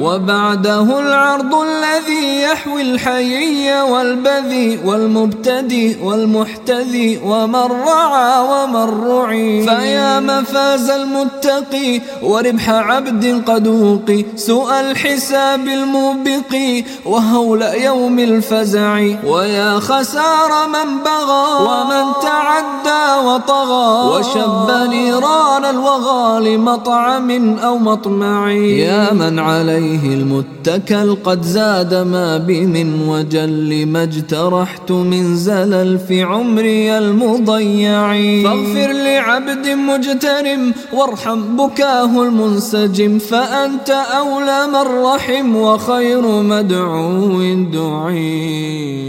وبعده العرض الذي يحوي الحيي والبذي والمبتدي والمحتذي ومن رعى ومن رعي. فيا مفاز المتقي وربح عبد قد وقي. سوء الحساب الموبق وهول يوم الفزع. ويا خسار من بغى ومن تعدى وطغى وشب نيران الوغى لمطعم أو مطمع. يا من عليه المتكل قد زاد ما بي من وجل ما اجترحت من زلل في عمري المضيع. فاغفر لعبد مجترم وارحم بكاه المنسجم فأنت أولى من رحم وخير مدعو دعي